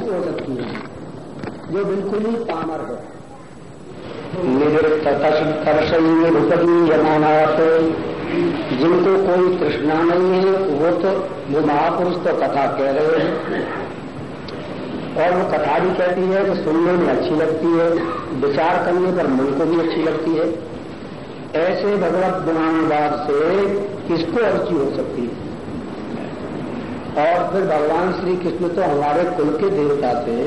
हो सकती है जो बिल्कुल ही पामर है। निवृत्तर्षयमानाथ जिनको कोई तृष्णा नहीं है, वो तो वो महापुरुष तो कथा कह रहे हैं। और वो कथा भी कहती है कि सुनने में अच्छी लगती है, विचार करने पर मन को भी अच्छी लगती है। ऐसे भगवत गुणानुवाद से किसको अर्ची हो सकती है? और फिर भगवान श्री कृष्ण तो हमारे कुल के देवता थे,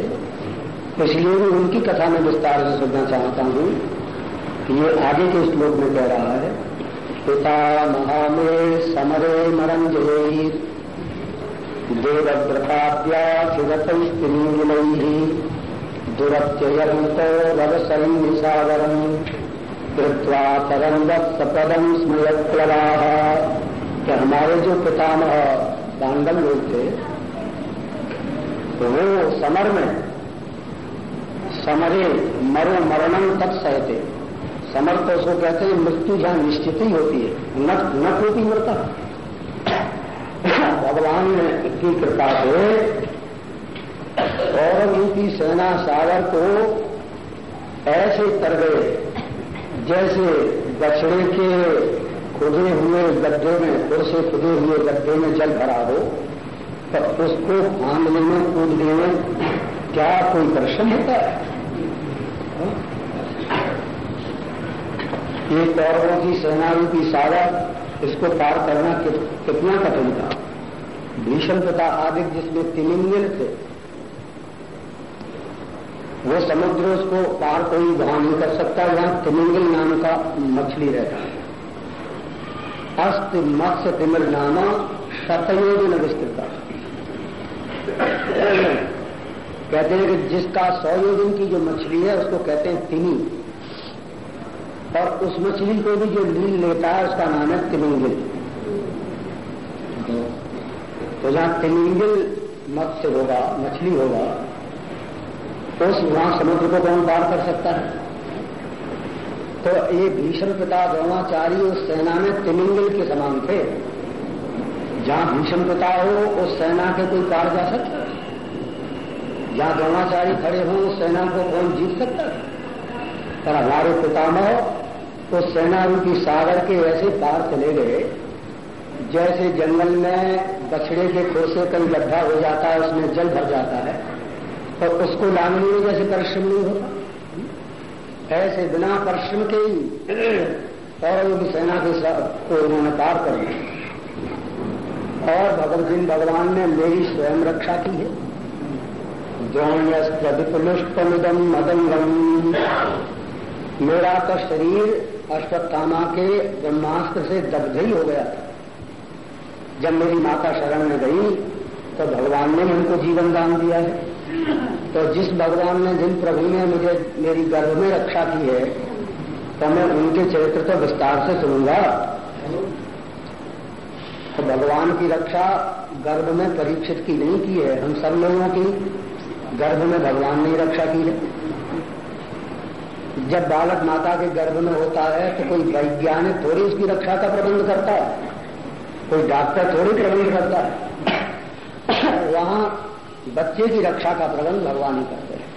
इसलिए भी उनकी कथा में विस्तार से सुनना चाहता हूँ ये आगे के श्लोक में कह रहा है, पिता महामे समरे मरम जय देवव्रताद्या शिवतैस्त्रीलैः दुरत्ययन्तो रवसैन्निसागरम् कृत्वा परम वत्सपदम स्मयक्लवाः कि हमारे जो पितामह पांडव लोग थे तो वो समर में समरे मरो मरणम तक सहते। समर तो उसको कहते हैं, मृत्यु जहाँ निश्चित ही होती है, न न कोई मरता। भगवान की कृपा से और उनकी सेना सागर को ऐसे कर गए जैसे बछड़े के खुदे हुए गड्ढे में, खुद से खुदे हुए गड्ढे में जल भरा हो तो उसको फांदने में कूदने में क्या कोई दर्शन होता है? ये कौरवों की सेनाओं की सागर इसको पार करना कितना कठिन था? भीषण तथा आदि जिसमें तिमिंगल थे, वो समुद्र उसको पार कोई वहाँ नहीं कर सकता जहाँ तिमिंगल नाम का मछली रहता है। अस्त मत्स्य तिमिर नामा शतयोजन विस्तृता। कहते हैं कि जिसका सौ योजन की जो मछली है, उसको कहते हैं तिमी। और उस मछली को भी जो लील लेता है, उसका नाम है तिमिंगिल। तो जहाँ तिमिंगिल मत्स्य होगा, मछली होगा, उस वहाँ समुद्र को कौन पार कर सकता है? तो ये भीषण पिता द्रोणाचार्य उस सेना में तिमिंगल के समान थे। जहाँ भीषण पिता हो, उस सेना के कोई पार जा सकता जहाँ द्रोणाचार्य खड़े हों, उस सेना को कौन जीत सकता पर हमारे पितामह उस सेना रूपी सागर के ऐसे पार चले गए, जैसे जंगल में बछड़े के खोसे कहीं गड्ढा हो जाता है, उसमें जल भर जाता है तो उसको लांगने में जैसे परिश्रम नहीं होता। ऐसे बिना परिश्रम के ही कौरव की सेना के साथ को उन्होंने पार कर दिया और भगत सिंह भगवान ने मेरी स्वयं रक्षा की है। द्रोण्यस्त्रदिपलुष्टमिदम मदंगम मेरा तो शरीर अश्वत्थामा के ब्रह्मास्त्र से दग्ध ही हो गया था। जब मेरी माता शरण में गई तो भगवान ने उनको जीवन दान दिया है। तो जिस भगवान ने, जिन प्रभु ने मुझे मेरी गर्भ में रक्षा की है तो मैं उनके चरित्र तो विस्तार से सुनूँगा। तो भगवान की रक्षा गर्भ में परीक्षित की नहीं की है। हम सब लोगों की गर्भ में भगवान ने रक्षा की है। जब बालक माता के गर्भ में होता है तो कोई वैज्ञानिक थोड़ी उसकी रक्षा का प्रबंध करता है। कोई डॉक्टर थोड़ी प्रबंध करता है। वहाँ बच्चे की रक्षा का प्रबंध भगवान ही करते हैं।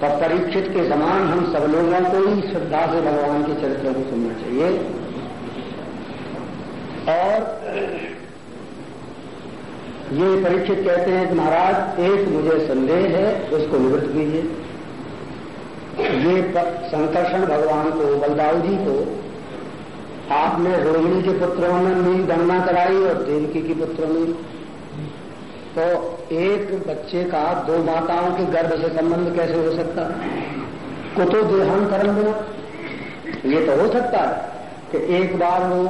तो परीक्षित के समान हम सब लोगों को ही श्रद्धा से भगवान के चरित्र को सुनना चाहिए। और ये परीक्षित कहते हैं कि महाराज, एक मुझे संदेह है, उसको निवृत्त कीजिए। ये संकर्षण भगवान को बलदाऊ जी को, आपने रोहिणी के पुत्रों में मेरी गणना कराई और देवकी के पुत्रों में तो एक बच्चे का दो माताओं के गर्भ से संबंध कैसे हो सकता है? कुतो देहांतरण बिना ये तो हो सकता है कि एक बार वो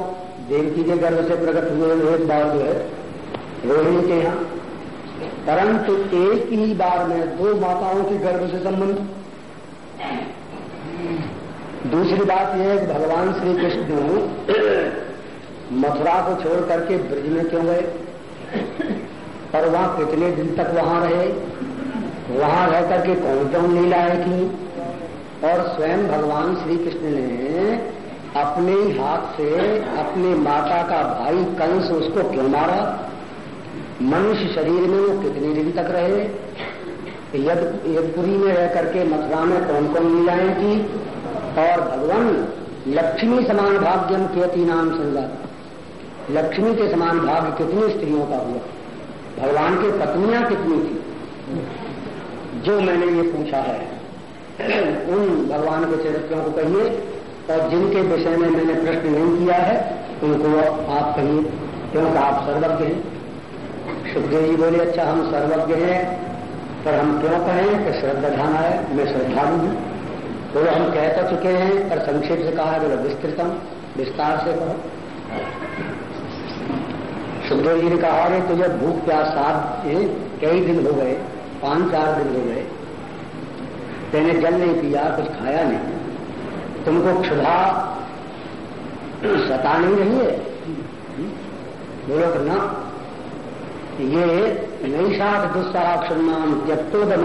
देवकी के गर्भ से प्रकट हुए एक बार जो है, रोहिणी के यहाँ। परंतु एक ही बार में दो माताओं के गर्भ से संबंध। दूसरी बात यह है भगवान श्री कृष्ण मथुरा को छोड़ करके ब्रज में क्यों गए? पर वहाँ कितने दिन तक वहाँ रहे? वहाँ रह करके कौन कौन लीलाएँ की? और स्वयं भगवान श्री कृष्ण ने अपने हाथ से अपने माता का भाई कंस उसको क्यों मारा? मनुष्य शरीर में वो कितने दिन तक रहे? यदपुरी में रह करके मथुरा में कौन कौन लीलाएँ की? और भगवान लक्ष्मी समान भाग्यम केती नाम संजाता लक्ष्मी के समान भाग्य कितनी स्त्रियों का हुआ? भगवान की पत्नियाँ कितनी थी? जो मैंने ये पूछा है, उन भगवान के चरित्रों को कहिए, और जिनके विषय में मैंने प्रश्न नहीं किया है, उनको आप कहिए, क्योंकि आप सर्वज्ञ हैं। सुखदेव जी बोले अच्छा हम सर्वज्ञ हैं, पर हम क्यों कहें कि श्रद्धा ध्यान आए मैं श्रद्धालु हूँ। बोले, हम कह तो चुके हैं, पर संक्षेप से कहा है, बोले, विस्तृतम, विस्तार से कहो। सुखदेव जी ने कहा, अरे, तुझे भूख प्यास सात कई दिन हो गए, पाँच चार दिन हो गए। तेने जल नहीं पिया, कुछ खाया नहीं। तुमको क्षुधा सता नहीं रही है? बोलो तो ना। ये नैषाद दुस्साक्षर नाम त्यक्तोदम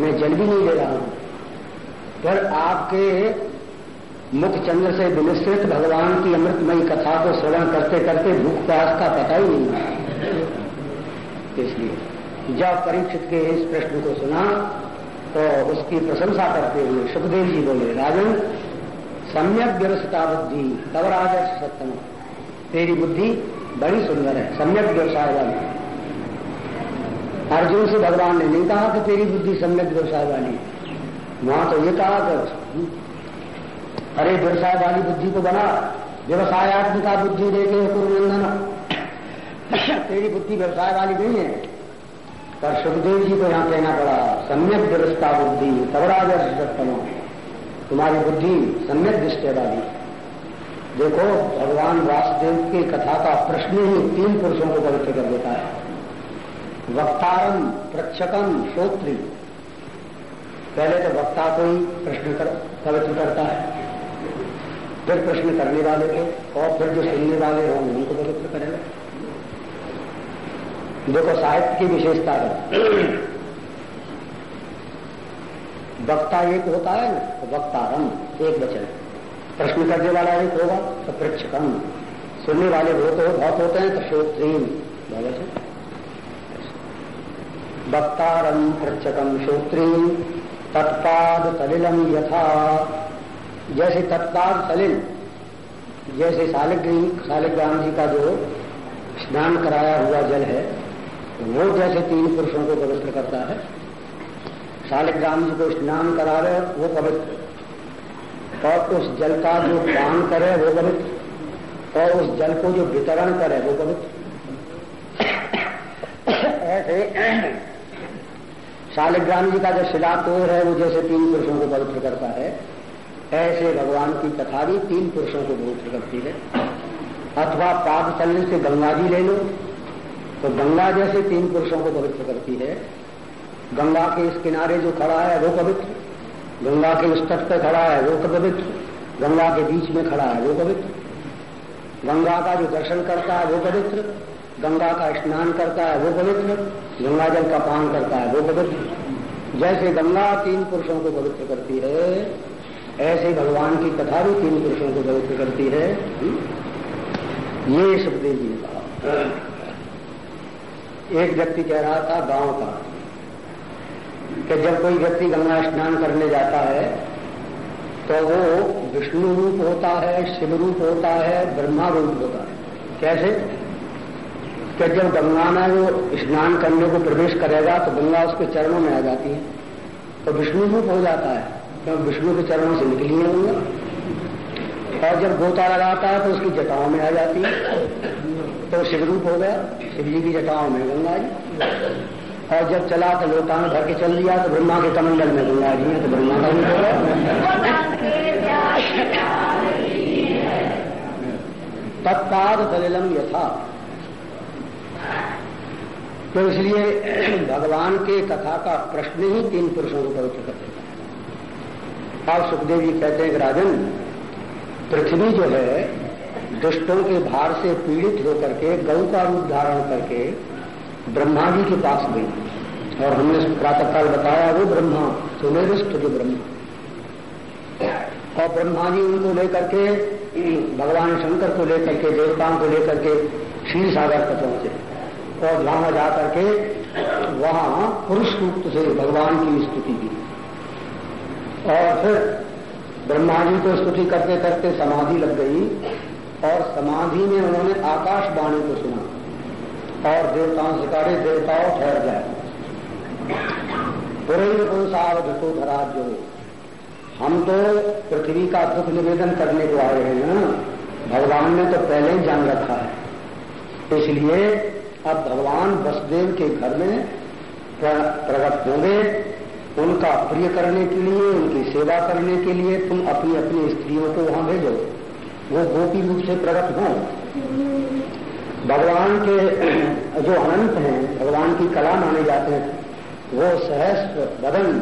मैं जल भी नहीं दे रहा हूँ। पर आपके मुख चंद्र से विनिश्चित भगवान की अमृतमयी कथा को श्रवण करते करते भूख प्यास का पता ही नहीं इसलिए जब परीक्षित के इस प्रश्न को सुना तो उसकी प्रशंसा करते हुए सुखदेव जी बोले, राजन, सम्यक व्यवस्था बुद्धि, तब राजर्ष सत्यम। तेरी बुद्धि बड़ी सुंदर है, सम्यक व्यवसाय वाली। अर्जुन से भगवान ने नहीं कहा कि तेरी बुद्धि सम्यक व्यवसाय वाली। वहाँ तो ये कहा कि अरे व्यवसाय वाली बुद्धि को बना व्यवसायत्मिका बुद्धि देखे कुरुनंदन। तेरी बुद्धि व्यवसाय वाली नहीं है। पर सुखदेव जी को यहाँ कहना पड़ा सम्यक व्यवस्था बुद्धि तबराजर्ष तुम्हारी बुद्धि सम्यक दृष्टि वाली देखो भगवान वासुदेव की कथा का प्रश्न ही तीन पुरुषों को पवित्र कर देता है। वक्तारम प्रक्षकम श्रोत्री। पहले तो वक्ता को ही प्रश्न कर, पवित्र करता है। फिर प्रश्न करने वाले को और फिर जो सुनने वाले होंगे उनको पवित्र करेगा। देखो, साहित्य की विशेषता है। वक्ता एक होता है ना तो वक्तारम एक वचन। प्रश्न करने वाला एक होगा तो पृक्षकम सुनने वाले बहुत हो, बहुत होते हैं तो श्रोत्रीन वक्तारम पृक्षकम श्रोत्रीन तत्पाद तलिलम यथा। जैसे तत्काल सलिल, जैसे शालिग्राम शालिग्राम जी का जो स्नान कराया हुआ जल है, वो जैसे तीन पुरुषों को पवित्र करता है। शालिग्राम जी को स्नान करा रहे, वो पवित्र। और उस जल का जो पान करे, वो पवित्र। और उस जल को जो वितरण करे, वो पवित्र। ऐसे शालिग्राम जी का जो शिलातोर है, वो जैसे तीन पुरुषों को पवित्र करता है। ऐसे भगवान की कथा भी तीन पुरुषों को पवित्र करती है। अथवा पाद चलने से गंगा जी ले लो तो गंगा जैसे तीन पुरुषों को पवित्र करती है। गंगा के इस किनारे जो खड़ा है, वो पवित्र। गंगा के उस तट पर खड़ा है, वो पवित्र। गंगा के बीच में खड़ा है, वो पवित्र। गंगा का जो दर्शन करता है, वो पवित्र। गंगा का स्नान करता है, वो पवित्र। गंगा जल का पान करता है, वो पवित्र। जैसे गंगा तीन पुरुषों को पवित्र करती है ऐसे भगवान की कथा भी तीन पुरुषों को पवित्र करती है। ये सुखदेव जी ने कहा एक व्यक्ति कह रहा था गाँव का कि जब कोई व्यक्ति गंगा स्नान करने जाता है तो वो विष्णु रूप होता है, शिव रूप होता है, ब्रह्मा रूप होता है। कैसे? कि जब गंगा में वो स्नान करने को प्रवेश करेगा तो गंगा उसके चरणों में आ जाती है। तो विष्णु रूप हो जाता है। क्योंकि विष्णु के चरणों से निकली है गंगा और जब गोता लगाता है तो उसकी जटाओं में आ जाती है। तो शिवरूप हो गया। शिव जी की जटाओं में गंगा जी। और जब चला तो लोकान भर के चल दिया तो ब्रह्मा के कमंडल में गंगा जी है तो ब्रह्मा का हो गया। तत्पाद दलिलम यथा। तो इसलिए भगवान के कथा का प्रश्न ही तीन पुरुषों को पवित्र कर और सुखदेव जी कहते हैं कि राजन, पृथ्वी जो है, दुष्टों के भार से पीड़ित होकर के गौ का रूप धारण करके ब्रह्मा जी के पास गई। और हमने प्रातःकाल बताया, वो ब्रह्मा सुनिष्ठ जो ब्रह्मा। और ब्रह्मा जी उनको लेकर के, भगवान शंकर को लेकर के, देवताओं को लेकर के क्षीर सागर पर पहुँचे। और वहाँ जा करके वहाँ पुरुष रूप से भगवान की स्तुति की। और फिर ब्रह्मा जी को स्तुति करते करते समाधि लग गई और समाधि में उन्होंने आकाशवाणी को सुना और देवताओं से कहे देवताओं, ठहर जाए पुरैन पुरुषावध तो धरा जो हम तो पृथ्वी का दुख निवेदन करने को आए हैं ना? भगवान ने तो पहले ही जान रखा है। इसलिए अब भगवान वसुदेव के घर में प्रकट होंगे। उनका प्रिय करने के लिए, उनकी सेवा करने के लिए तुम अपनी अपनी स्त्रियों को वहाँ भेजो। वो गोपी रूप से प्रकट हों। भगवान के जो अनंत हैं, भगवान की कला माने जाते हैं, वो सहस्त्र बदन,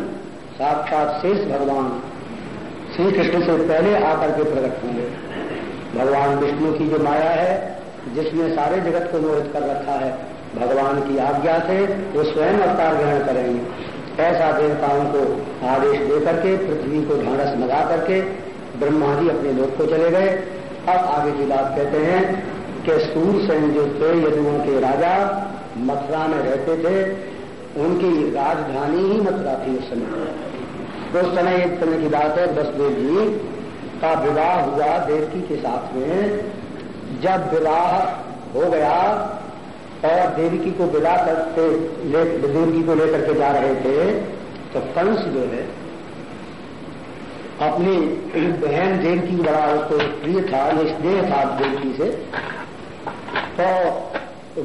साक्षात शेष भगवान श्री कृष्ण से पहले आकर के प्रकट होंगे। भगवान विष्णु की जो माया है, जिसने सारे जगत को मोहित कर रखा है, भगवान की आज्ञा से वो स्वयं अवतार ग्रहण करेंगे। ऐसा देवताओं को आदेश दे करके, पृथ्वी को ढांढस लगा करके, ब्रह्मा जी अपने लोक को चले गए। अब आगे की बात कहते हैं कि सूरसेन जो थे, यदुओं के राजा, मथुरा में रहते थे, उनकी राजधानी ही मथुरा थी उस समय। उस समय एक समय की बात है बसदेव जी का विवाह हुआ देवकी के साथ में। जब विवाह हो गया और देवकी को विदा करते देवकी को लेकर के जा रहे थे तो कंस जो है, अपनी बहन देवकी बड़ा उसको प्रिय था स्नेह था देवकी से तो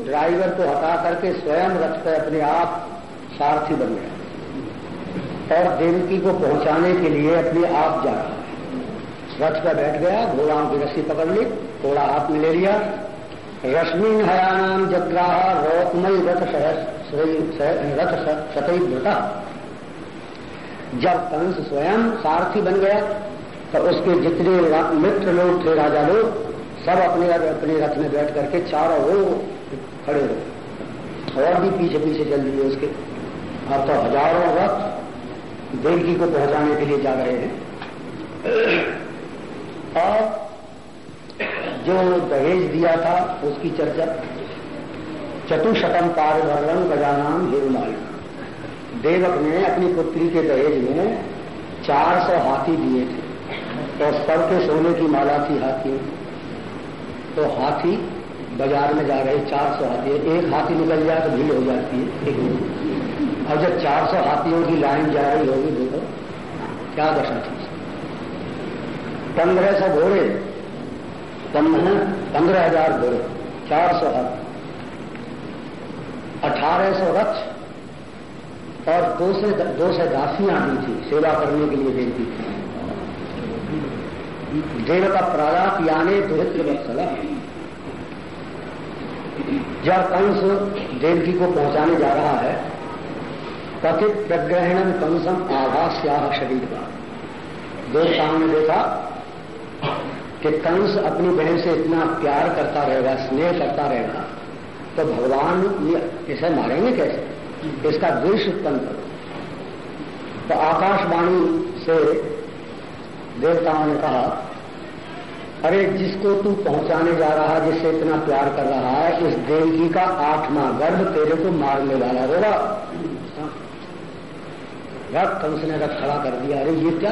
ड्राइवर को हटा करके स्वयं रथ पर अपने आप सारथी बन गया। और देवकी को पहुँचाने के लिए अपने आप जा रहा रथ पर बैठ गया घोड़ाओं की रस्सी पकड़ ली घोड़ा हाथ में ले लिया रश्मि हयानाम जग्राह रोकमयी रथ रथ सतई व्रता जब कंस स्वयं सारथी बन गया तो उसके जितने मित्र लोग थे, राजा लोग, सब अपने अपने रथ में बैठ करके चारों वो खड़े हो और भी पीछे पीछे चल दिए उसके। अब तो हज़ारों रथ देवकी को पहुँचाने के लिए जा रहे हैं। और जो दहेज दिया था, उसकी चर्चा। चतुशतम पारभरण गजानाम हिरुमाली। देवक ने अपनी पुत्री के दहेज में 400 हाथी दिए थे। और सब के सोने की माला थी हाथी। तो हाथी बाज़ार में जा रहे 400 हाथी। एक हाथी निकल जाए तो भीड़ हो जाती है। और जब 400 हाथियों की लाइन जा रही होगी, देखो, क्या दशा थी। पंद्रह सौ घोड़े पंद्रह हज़ार घोड़े चार सौ हथ अठारह सौ रथ और दो से दो से दासियाँ दी थी, सेवा करने के लिए देती थी देव। का प्रालाप यानी दुरित्र वत्सला जब कंस देवकी को पहुँचाने जा रहा है, कथित प्रग्रहणम कंसम आभास्या शरीर का देवताओं ने देखा कि कंस अपनी बहन से इतना प्यार करता रहेगा, स्नेह करता रहेगा तो भगवान ये इसे मारेंगे कैसे? इसका द्वेष उत्पन्न करो। तो आकाशवाणी से देवताओं ने कहा, अरे, जिसको तू पहुँचाने जा रहा है, जिससे इतना प्यार कर रहा है, इस देवकी का आठवां गर्भ तेरे को मारने वाला होगा। रथ कंस ने रथ खड़ा कर दिया। अरे, ये क्या?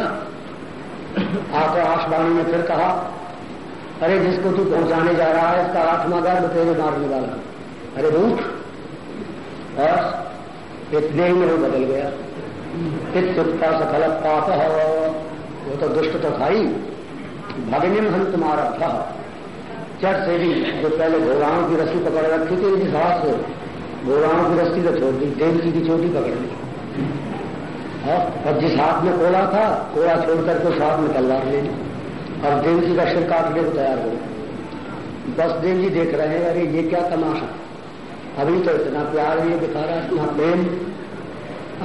आकाशवाणी ने फिर कहा अरे जिसको तू पहुँचाने जा रहा है इसका आत्मा गर्भ तेरे मारने वाला अरे रूठ और इतने ही में बदल गया। इतना सफल पाप वो। तो दुष्ट तो था ही। भगनिम हम तुम्हारा था। चट से भी जो पहले घोड़ाओं की रस्सी पकड़ रखी थी जिस हाथ से घोड़ाओं की रस्सी तो छोड़ दी देवकी की चोटी पकड़ ली। हाँ, और जिस हाथ में कोला था कोला छोड़ करके उस हाथ में तलवार ले ली। और देव जी का सिर काटने को तैयार हो बस देव जी देख रहे हैं, अरे ये क्या तमाशा? अभी तो इतना प्यार ये दिखा रहा इतना प्रेम।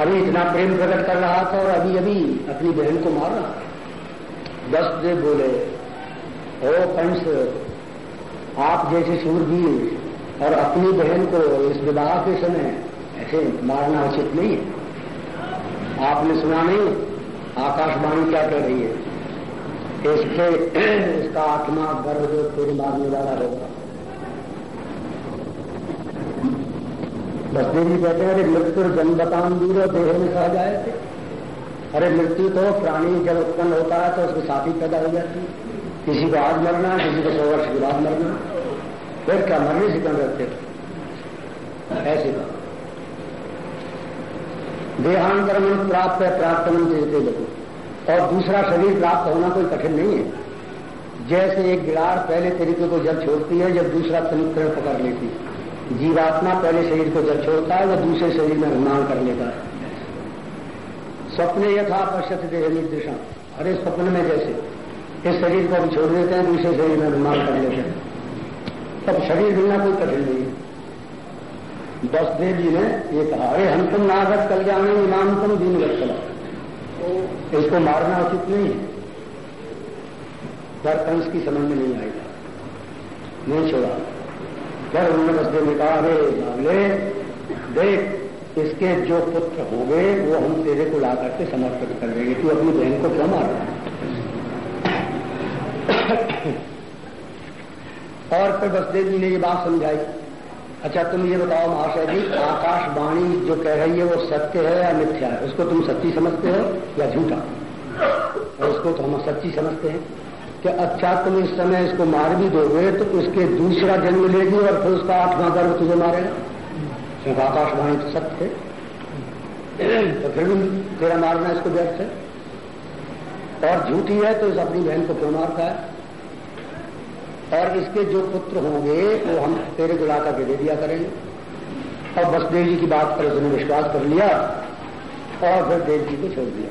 अभी इतना प्रेम प्रकट कर रहा था और अभी अभी अपनी बहन को मार रहा बस देव बोले, ओ कंस आप जैसे सूरवीर और अपनी बहन को इस विवाह के समय ऐसे मारना उचित नहीं है। आपने सुना नहीं, आकाशवाणी क्या कह रही है? इससे इसका आत्मा गर्व जो फिर मारने वाला होगा बसदेव जी कहते हैं, अरे मृत्यु जन्मताम दूर, देह में कहा जाए थे। अरे मृत्यु तो प्राणी जब उत्पन्न होता है तो उसके साथ ही पैदा हो जाती है। किसी को आज मरना किसी को सौ वर्ष के बाद मरना फिर क्या मरने से कम रखते ऐसे कहा देहांतरमन प्राप्त है प्राप्त मन देते लोग और दूसरा शरीर प्राप्त होना कोई कठिन नहीं है। जैसे एक गिरार पहले तरीके को जल छोड़ती है, जब दूसरा तनिकरण पकड़ लेती है। जीवात्मा पहले शरीर को जल छोड़ता है वह दूसरे शरीर में निर्माण कर लेता है। स्वप्न यथा पश्यत देह निर्देशा अरे स्वप्न में जैसे। इस शरीर को हम छोड़ देते हैं, दूसरे शरीर में निर्माण कर लेते हैं। तब शरीर मिलना कोई कठिन नहीं है। बसदेव जी ने ये कहा, अरे हम तुम नागत कल्याण, इमाम तुम दीन चला इसको मारना उचित नहीं। है पर कंस की समझ में नहीं आएगा। नहीं छोड़ा। फिर उन्होंने बसदेव ने कहा, अरे देख, इसके जो पुत्र हो गए वो हम तेरे को ला करके समर्पित कर देंगे। तू अपनी बहन को क्यों मार और फिर बसदेव जी ने ये बात समझाई। अच्छा तुम ये बताओ महाशय जी, आकाशवाणी जो कह रही है वो सत्य है या मिथ्या है? उसको तुम सच्ची समझते हो या झूठा? और उसको तो हम सच्ची समझते हैं। कि अच्छा तुम इस समय इसको मार भी दोगे तो उसके दूसरा जन्म लेगी और फिर उसका आठवां गर्भ तुझे मारेगा। क्योंकि आकाशवाणी तो सत्य है। तो फिर भी तेरा मारना इसको व्यर्थ है। और झूठी है तो इस अपनी बहन को क्यों मारता है? और इसके जो पुत्र होंगे, वो हम तेरे को करके दे दिया करेंगे। और बसदेव जी की बात पर उसने विश्वास कर लिया और फिर देव जी को छोड़ दिया।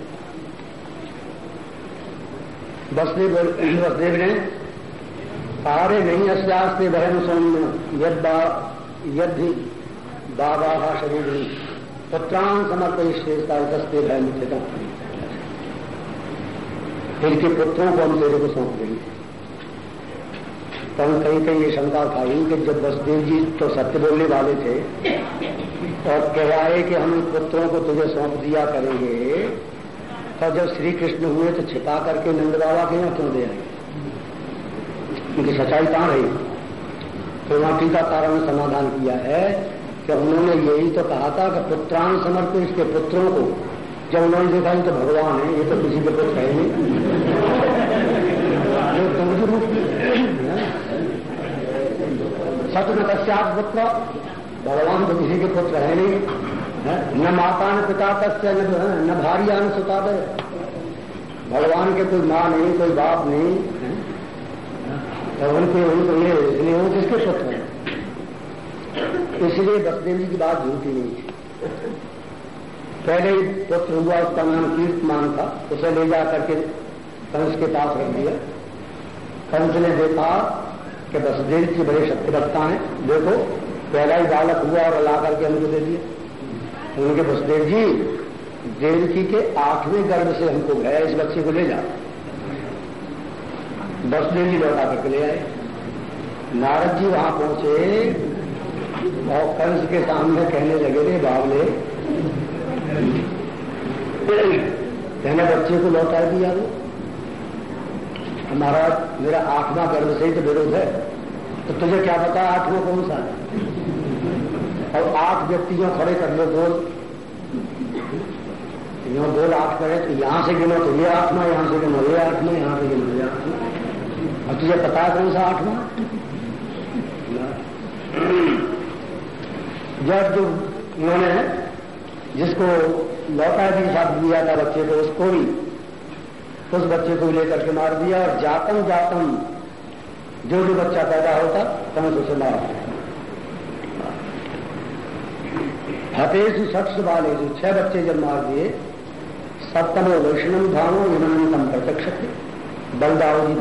बसदेव बसदेव ने आरे नहीं अस्यास्ते बहन सौम्य यदि बाबा शरीर पुत्रान समर्पित श्रेष्ठता दस्ते भय मुख्यता इनके पुत्रों को हम तेरे को सौंप देंगे। हम कहीं कहीं ये शंका उठाई कि जब बसदेव जी तो सत्य बोलने वाले थे, और कह आए कि हम पुत्रों को तुझे सौंप दिया करेंगे तो जब श्री कृष्ण हुए तो छिपा करके नंद बाबा के यहाँ क्यों दे आए? उनकी सच्चाई कहाँ रही? तो वहाँ टीकाकारों ने समाधान किया है कि उन्होंने यही तो कहा था कि पुत्रान समर्पित इसके पुत्रों को, जब उन्होंने देखा तो भगवान है, ये तो किसी के पुत्र है नहीं। न तस्यात पुत्र भगवान तो किसी के पुत्र है नहीं। न माता ने पिता तस्य न भारिया न सुता दे भगवान के कोई माँ नहीं, कोई बाप नहीं। तो उनके उनको ये इसलिए वो किसके पुत्र हैं? इसलिए बसदेव जी की बात झूठी नहीं थी। पहले ही पुत्र हुआ, उसका नाम कीर्तमान था। उसे ले जा करके कंस के पास रख दिया। कंस ने देखा कि वसुदेव जी बड़े शक्तिवक्ता हैं। देखो, पहला ही बालक हुआ और ला करके हमको दे दिया। उनके वसुदेव जी देवकी के आठवें गर्भ से हमको गया इस बच्चे को ले जा। वसुदेव जी लौटा करके ले आए। नारद जी वहाँ पहुँचे, और कंस के सामने कहने लगे थे बाबले कहने बच्चे को लौटा दिया वो। महाराज, मेरा आठवां गर्भ से ही तो विरोध है। तो तुझे क्या पता आठवां कौन सा है? और आठ व्यक्तियों खड़े कर लो, बोल। यहाँ बोल आठ करे तो यहाँ से गिनो तो ये आठवां यहाँ से गिनो, ये आठवां यहाँ से गिनो, ये आठवां और तुझे पता है कौन सा आठवा जब जो उन्होंने जिसको लौटा भी साथ दिया था बच्चे को, उसको भी उस बच्चे को लेकर के मार दिया और जातम जातम जो जो बच्चा पैदा होता कंस उसे मार हतेशु सख्स वाले जो छह बच्चे जब मार दिए, सप्तम वैष्णव धामो इमानतम प्रत्यक्ष थे बलदाव जी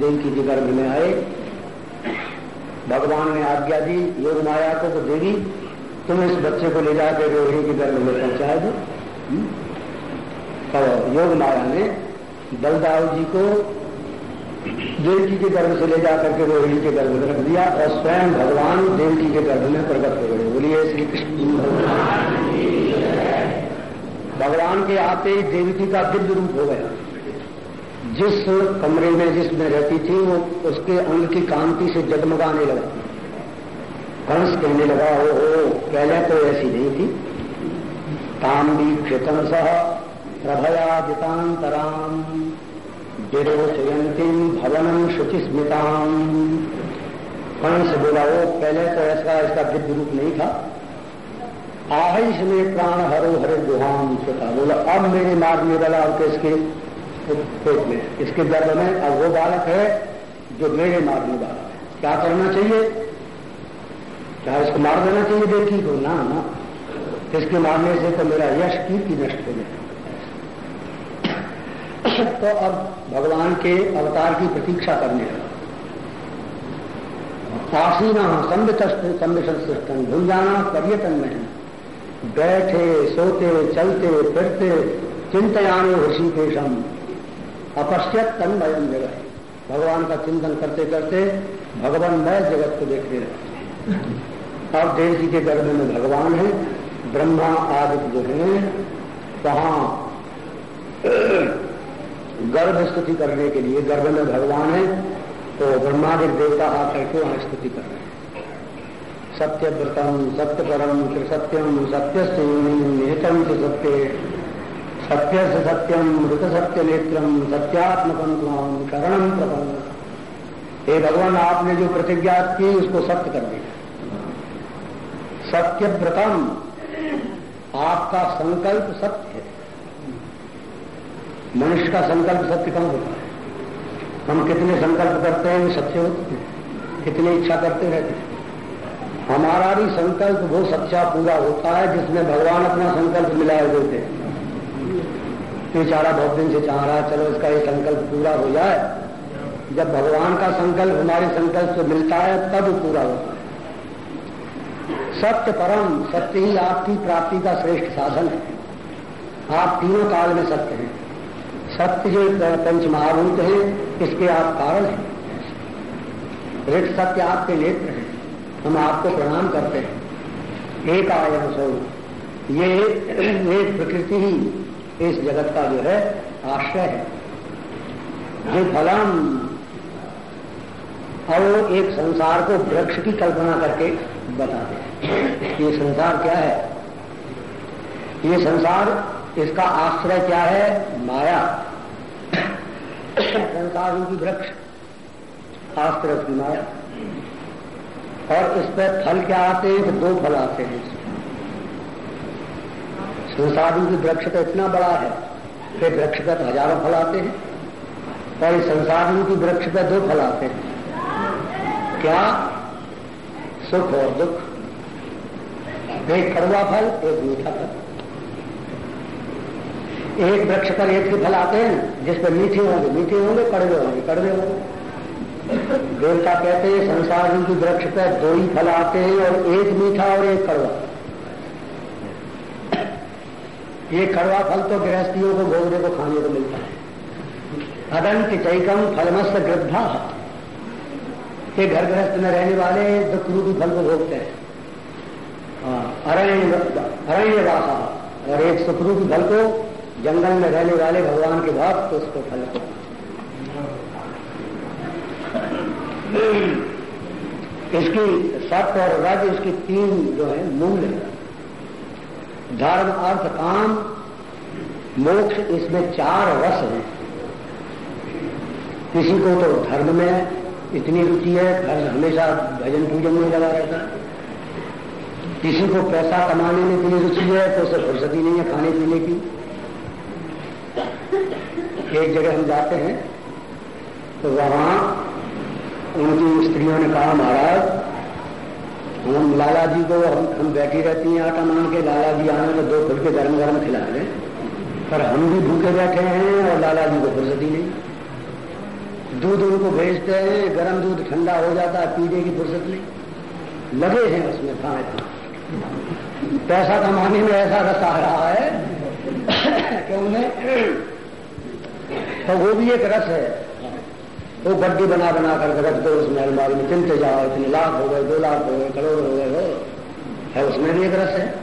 देव की जी गर्भ में आए। भगवान ने आज्ञा दी, योग माया को तो देवी तुम इस बच्चे को ले जाकर रोहिणी की गर्भ में पहुँचा दो। तो योग माया ने बलदाव जी को देवकी के गर्भ से ले जाकर के रोहिणी के गर्भ में रख दिया और स्वयं भगवान देवकी के गर्भ में प्रकट हो गए। बोलिए श्री कृष्ण भगवान के आते ही देवकी का दिव्य रूप हो गया। जिस कमरे में जिसमें रहती थी, वो उसके अंग की कांति से जगमगाने लगा। कंस कहने लगा ओ हो पहले तो ऐसी नहीं थी। ताम क्षितम सह प्रभयादितांतराम विरोचयंती भवनम शुचि स्मृताम कंस बोला वो पहले तो ऐसा इसका दिव्य रूप नहीं था। आहिश में प्राण हरो हरे गुहाम छोटा बोला, अब मेरे मारने वाला और इसके पेट में, इसके गर्भ में। अब वो बालक है जो मेरे मारने वाला है। क्या करना चाहिए? क्या इसको मार देना चाहिए बेटी को? ना ना। इसके मारने से तो मेरा यश की नष्ट हो गया तो अब भगवान के अवतार की प्रतीक्षा करने लगा। आसीना संबित संबितन भूल जाना पर्यटन में बैठे, सोते, चलते, फिरते चिंतयाने ऋषिकेशम अपश्यत तन्मयम जगह भगवान का चिंतन करते करते भगवान नए जगत को देखते रहते अब देव जी के गर्भ में भगवान है, ब्रह्मा आदि जो है, वहाँ गर्भ स्तुति करने के लिए गर्भ में भगवान है तो ब्रह्मादिक देवता आकर के वहाँ स्तुति कर रहे हैं। सत्य व्रतम सत्य परम सत्यम सत्य से निहितम से सत्य। सत्य से सत्यम, मृत सत्य नेत्रम, सत्यात्मकम तुम शरणम प्रपन्न हे भगवान, आपने जो प्रतिज्ञा की, उसको सत्य कर दिया। सत्य व्रतम आपका संकल्प सत्य मनुष्य का संकल्प सत्य कम होता है? हम कितने संकल्प करते हैं सत्य होते हैं। कितनी इच्छा करते रहते हैं। हमारा भी संकल्प वो सच्चा पूरा होता है, जिसमें भगवान अपना संकल्प मिलाए देते हैं। बेचारा बहुत दिन से चाह रहा है, चलो इसका ये संकल्प पूरा हो जाए। जब भगवान का संकल्प, हमारे संकल्प से मिलता है, तब पूरा होता है। सत्य परम, सत्य ही आपकी प्राप्ति का श्रेष्ठ साधन है। आप तीनों काल में सत्य हैं। सत्य जो पंच महाभूत है, इसके आप कारण हैं। ऋत सत्य आपके नेत्र हैं। हम आपको प्रणाम करते हैं। एक आयन स्वरूप। ये एक प्रकृति ही इस जगत का जो है आश्रय है। ये फलम। और एक संसार को वृक्ष की कल्पना करके बताते हैं। ये संसार क्या है? ये संसार इसका आश्रय क्या है? माया। संसार की वृक्ष। आश्रय की माया। और इस पर फल क्या आते हैं? तो दो फल आते हैं। संसाधन की वृक्ष तो इतना बड़ा है कि वृक्ष पर हज़ारों फल आते हैं और इस संसाधन की वृक्ष पर दो फल आते हैं। क्या? सुख और दुख। एक कड़वा फल, एक मीठा फल। एक वृक्ष पर एक ही फल आते हैं, जिस पर मीठे होंगे मीठे होंगे, कड़वे होंगे कड़वे होंगे। देवता कहते हैं, संसार की वृक्ष पर दो ही फल आते हैं, और एक मीठा और एक कड़वा। ये कड़वा फल तो गृहस्थियों को भोगने को खाने को मिलता है। अदंत चैकम फलमस्त गृद्धा। के घर गृहस्थ में रहने वाले दुख रूपी फल को भोगते हैं। अरण्य अरण्य वासा और एक सुखरूपी फल को जंगल में रहने वाले भगवान के भक्त उसको फल इसकी सत्य और रज इसकी तीन जो है, मूल है। धर्म, अर्थ, काम, मोक्ष, इसमें चार रस हैं। किसी को तो धर्म में इतनी रुचि है धर्म हमेशा भजन पूजन में लगा रहता है। किसी को पैसा कमाने में इतनी रुचि है तो उसे फुर्सती नहीं है खाने पीने की। एक जगह हम जाते हैं तो वहाँ उनकी स्त्रियों ने कहा, महाराज, हम लाला जी को हम हम बैठी रहती हैं आटा मान के लाला जी आने तो दो फुलके गर्म गर्म खिला दें पर हम भी भूखे बैठे हैं और लाला जी को फुर्सत नहीं। दूध उनको भेजते हैं, गर्म दूध ठंडा हो जाता है, पीने की फुर्सत नहीं। लगे हैं उसमें खाए पैसा कमाने में ऐसा रस रहा है कि उन्हें तो वो भी एक रस है। वो गड्डी बना बना कर रख दो, उसमें अलमारी में चिंते जाओ, इतने लाख हो गए, दो लाख हो गए, करोड़ हो गए हो है, उसमें भी एक रस है।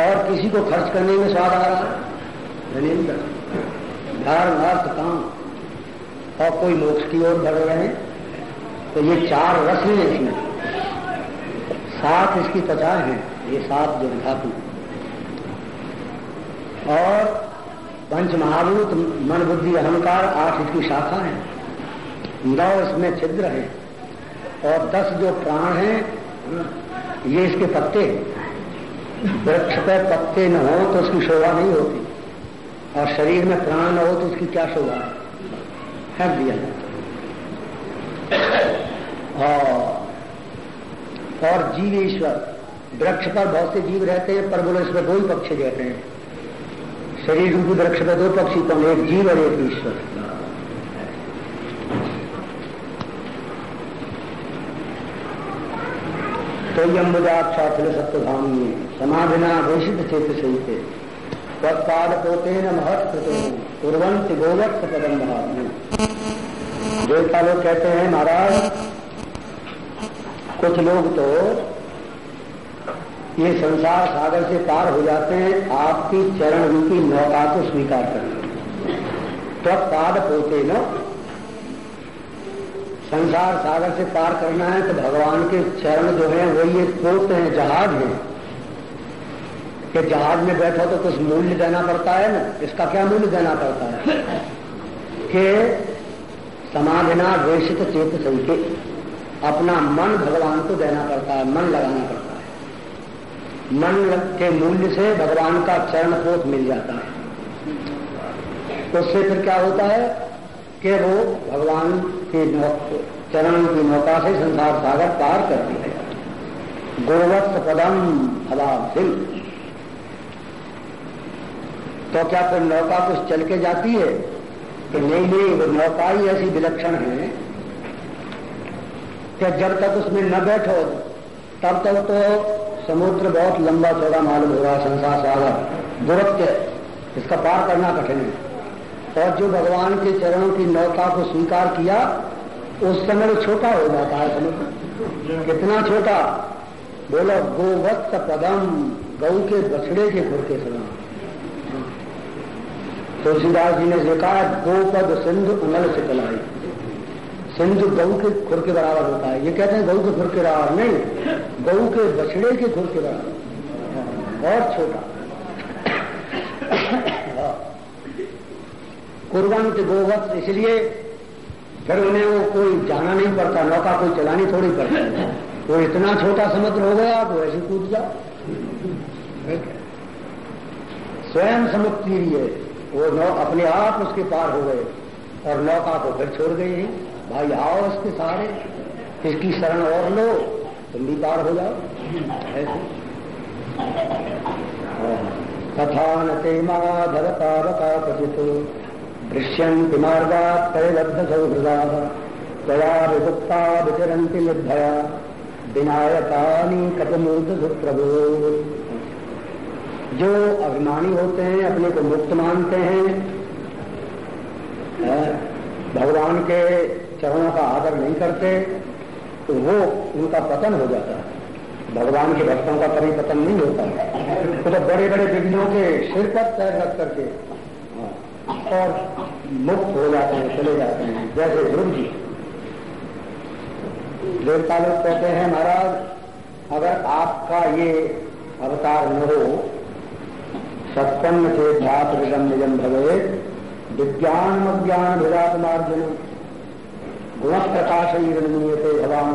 और किसी को खर्च करने में स्वाद आ रहा है? धर्म अर्थ काम। और कोई मोक्ष की ओर बढ़ रहे हैं? तो ये चार रस हैं इसमें। सात इसकी त्वचा है, ये सात जो धातु। और पंच महाभूत मन बुद्धि अहंकार आठ इसकी शाखा है। नौ इसमें छिद्र है और दस जो प्राण हैं, ये इसके पत्ते वृक्ष पर पत्ते न हो तो उसकी शोभा नहीं होती। और शरीर में प्राण न हो तो उसकी क्या शोभा है? फेंक दिया और और जीव ईश्वर, वृक्ष पर बहुत से जीव रहते हैं, पर बोले इसमें दो ही पक्षी रहते हैं। शरीर रूपी वृक्ष पर दो पक्षी कौन एक जीव और एक ईश्वर। तो यम्बुजाक्षाखिल सत्वधामी समाधिना घोषित चेत सहित। तत्पाद पोते न महत्व उर्वंत गोवत्स पदम देवता लोग कहते हैं, महाराज, कुछ लोग तो ये संसार सागर से पार हो जाते हैं, आपकी चरण रूपी नौका को स्वीकार करते तो पाद पोते न। संसार सागर से पार करना है तो भगवान के चरण जो है, वो ये पोत हैं, जहाज़ हैं। कि जहाज़ में बैठो तो कुछ मूल्य देना पड़ता है ना? इसका क्या मूल्य देना पड़ता है? कि समाधिना वेशित चेत संकेत। अपना मन भगवान को देना पड़ता है, मन लगाना पड़ता है। मन के मूल्य से भगवान का चरण पोत मिल जाता है। उससे फिर क्या होता है कि वो भगवान के चरण की नौका से संसार सागर पार करती है। गुरुवत्स पदम अभाव सिंह तो क्या फिर नौका कुछ चल के जाती है? कि नहीं नहीं, वो नौका ही ऐसी विलक्षण है कि जब तक उसमें न बैठो, तब तक तो समुद्र बहुत लंबा, चौड़ा मालूम हो रहा है संसार सागर दुरत्य इसका पार करना कठिन है और जो भगवान के चरणों की नौता को स्वीकार किया, उस समय छोटा हो जाता है समुद्र। कितना छोटा? बोलो, गोवत्स पदम गौ के बछड़े के खुर के समान। तुलसीदास जी ने देखा, गोपद सिंधु उमल से कलाई। सिंधु गऊ के खुर के बराबर होता है। ये कहते हैं गऊ के खुर के बराबर। नहीं, गऊ के बछड़े के खुर के बराबर। बहुत छोटा। कुर्बंत गोवत इसलिए फिर उन्हें वो कोई जाना नहीं पड़ता, नौका कोई चलानी थोड़ी पड़ती वो इतना छोटा समुद्र हो गया तो ऐसे कूद जाओ। स्वयं समुद्री है वो नौ अपने आप उसके पार हो गए और नौका को फिर छोड़ गए हैं। भाई, आओ इसके सारे इसकी शरण और लो। तुम भी पार हो जाओ। ऐसे। तथा न ते माधर तारका कथित दृश्यंति मार्गा तयलब्ध सौहृदा तया विभुक्ता विचरंति निर्भया। विनायकानी कपमूर्ध प्रभु जो अभिमानी होते हैं, अपने को मुक्त मानते हैं, भगवान के चरणों का आदर नहीं करते तो वो उनका पतन हो जाता है। भगवान के भक्तों का कभी पतन नहीं होता। है तो, तो बड़े बड़े विघ्नों के सिर पर पैर रख करके हाँ, और मुक्त हो जाते हैं चले जाते हैं। जैसे ध्रुव जी। देवता लोग कहते हैं महाराज अगर आपका ये अवतार न हो सत्पन्न से ध्यात विजम निजम भवे विज्ञान अज्ञान विराट मार्जन गुण प्रकाश भगवान